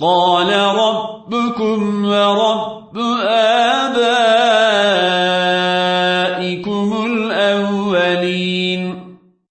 قال ربكم ورب آبائكم الأولين.